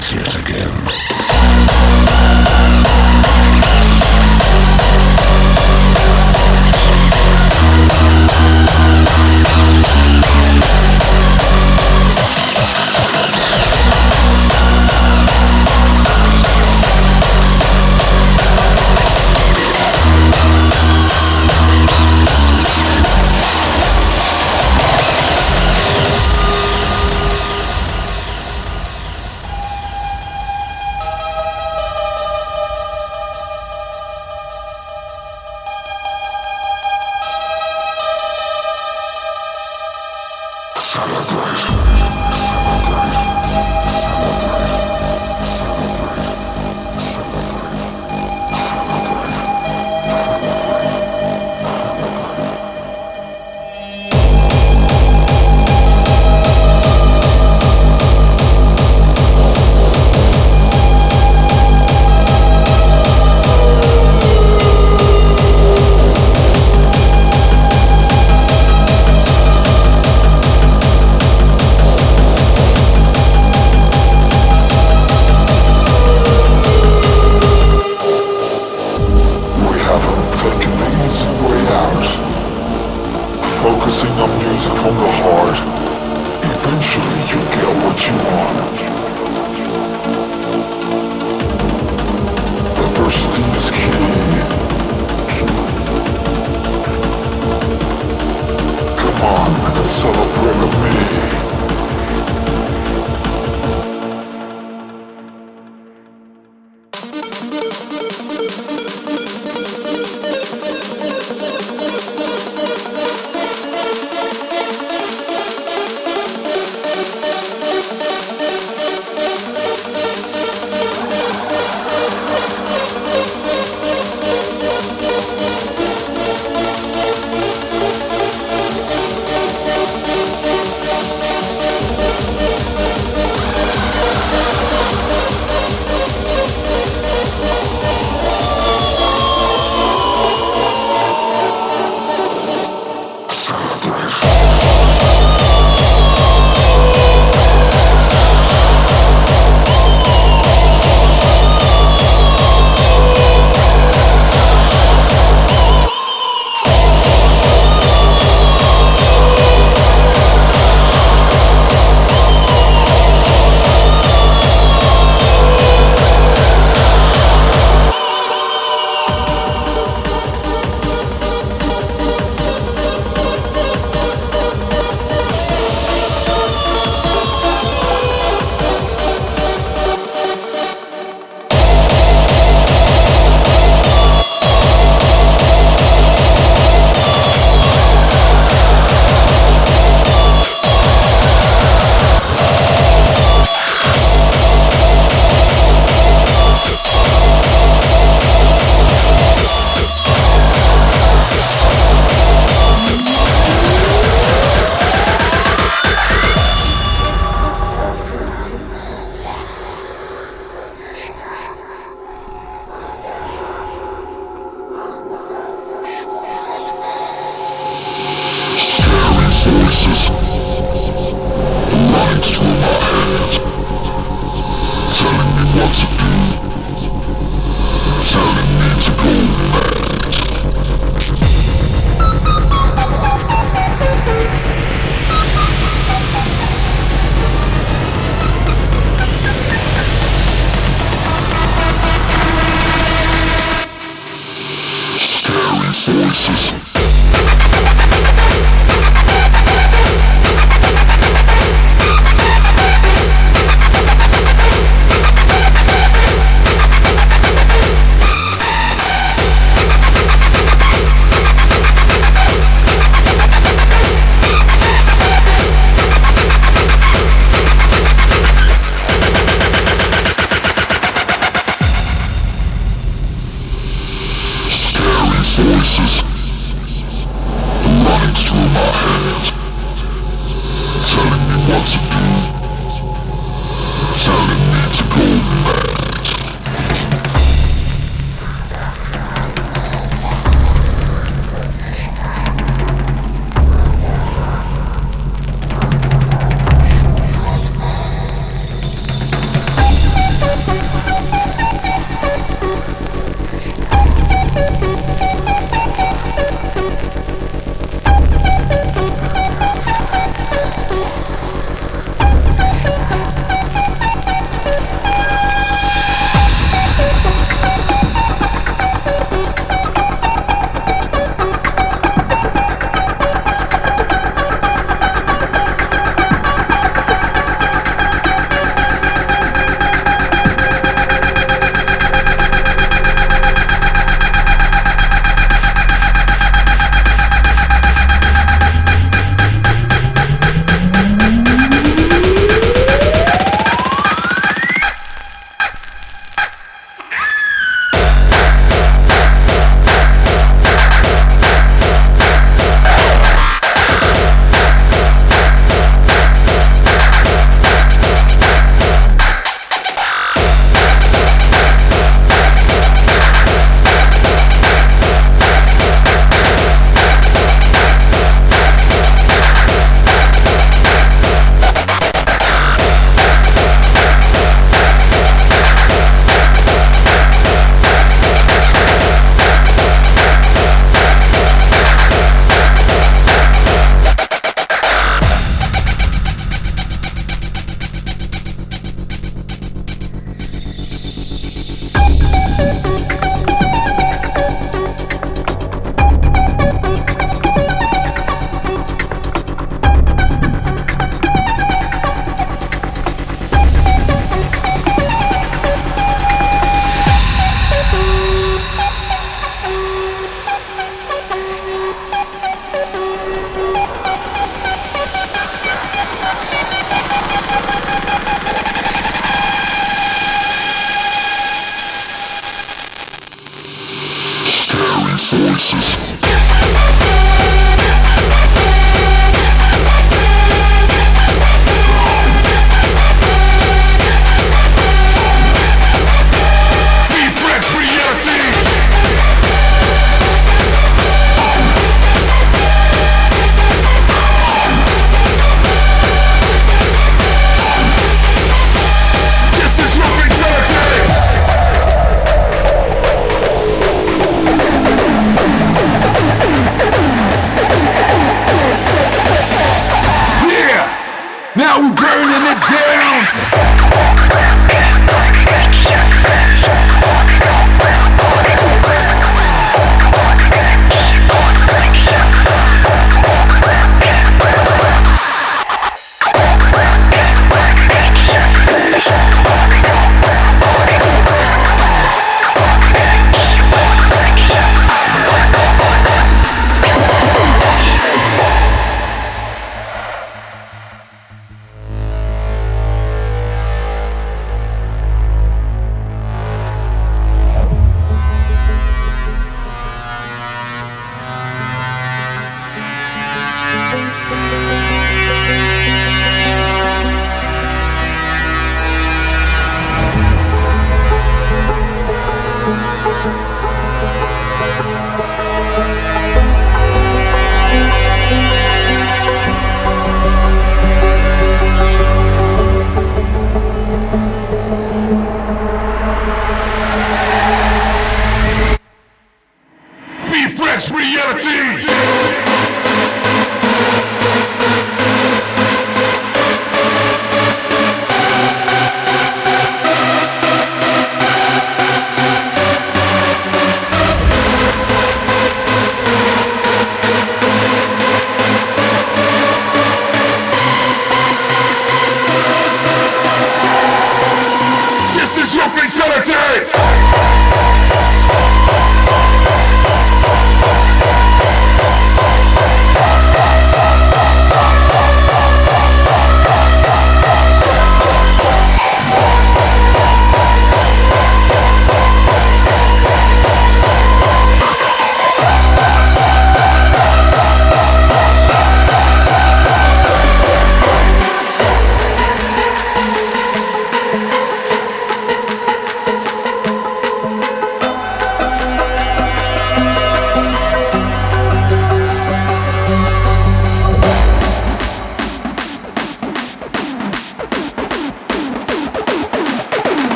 fight yet again.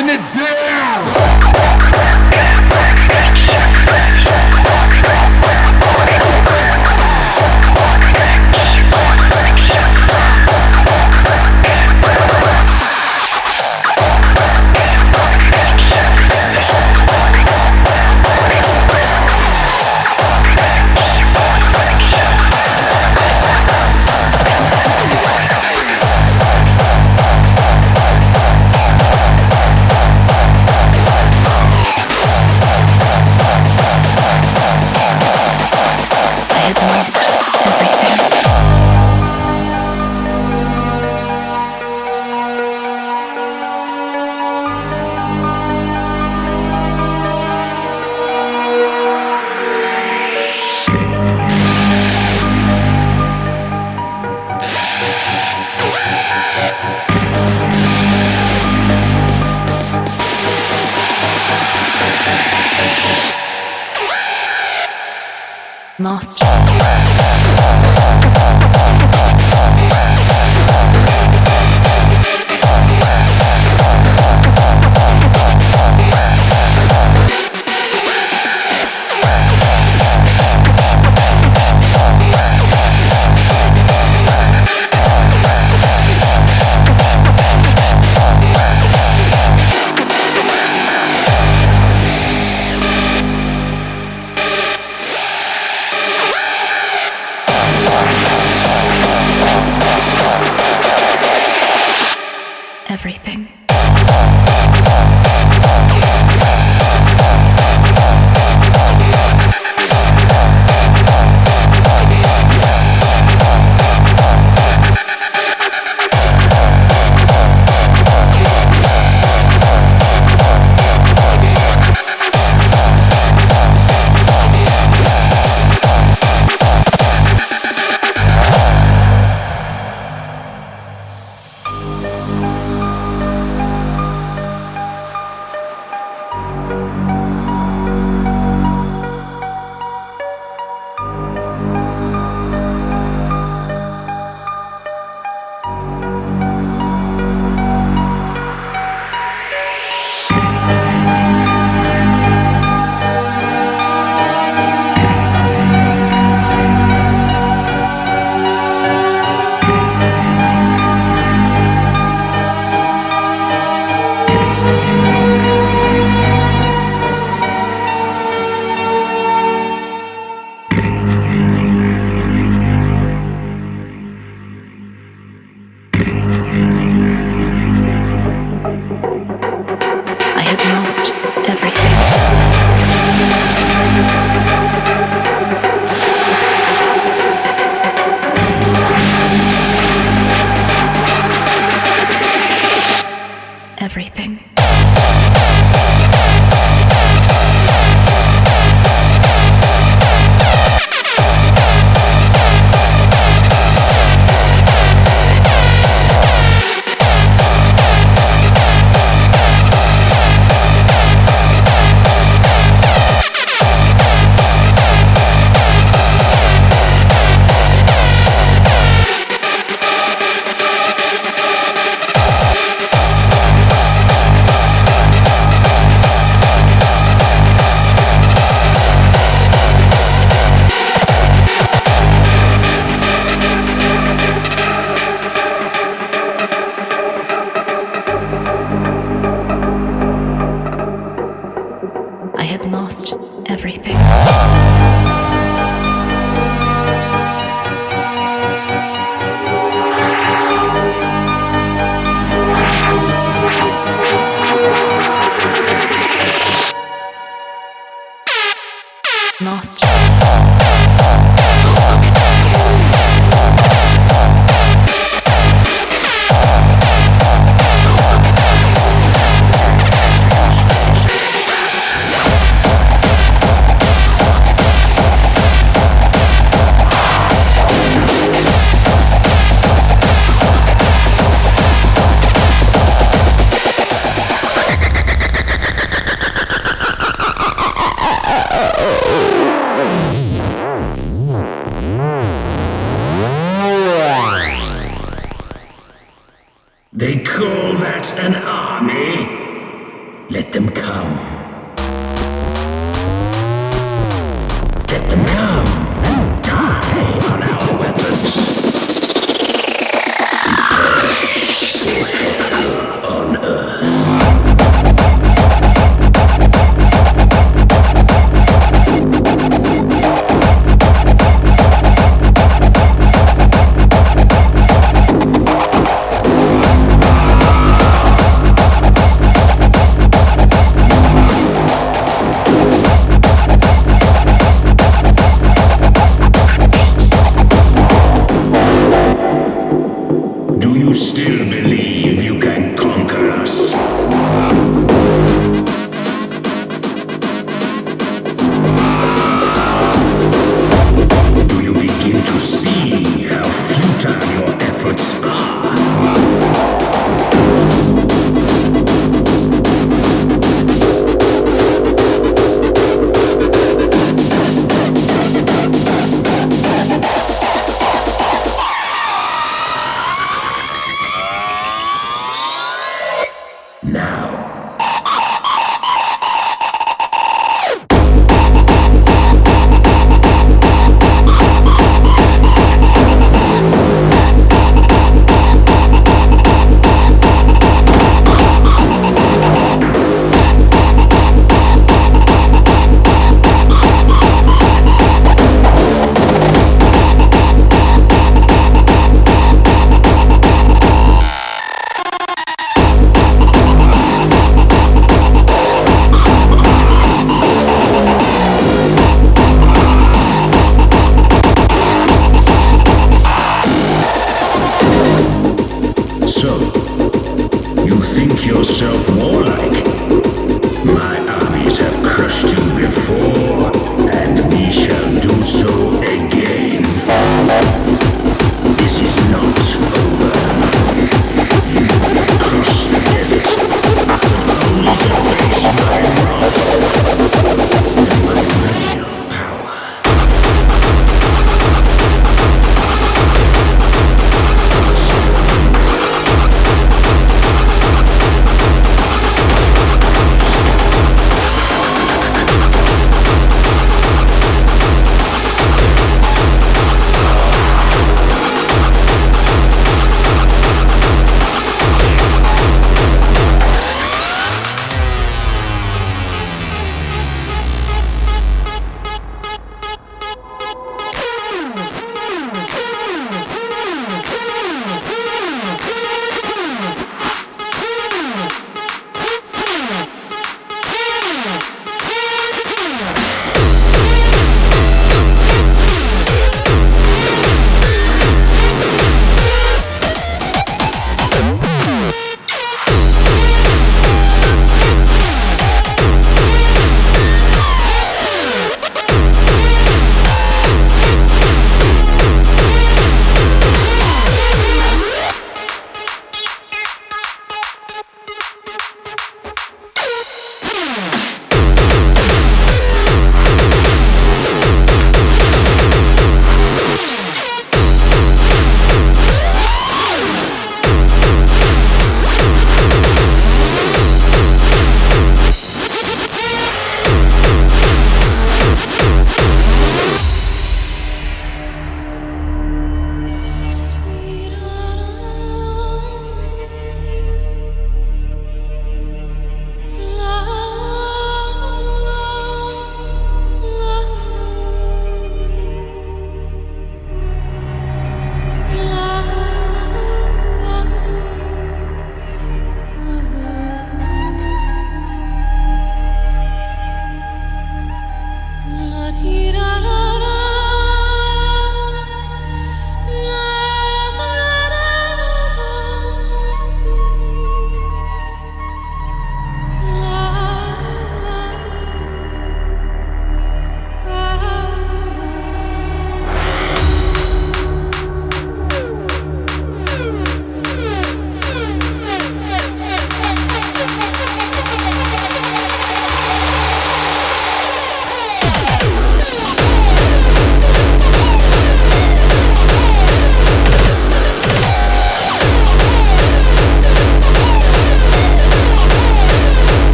burning it down.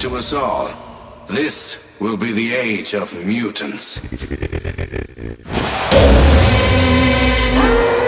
To us all. This will be the age of mutants.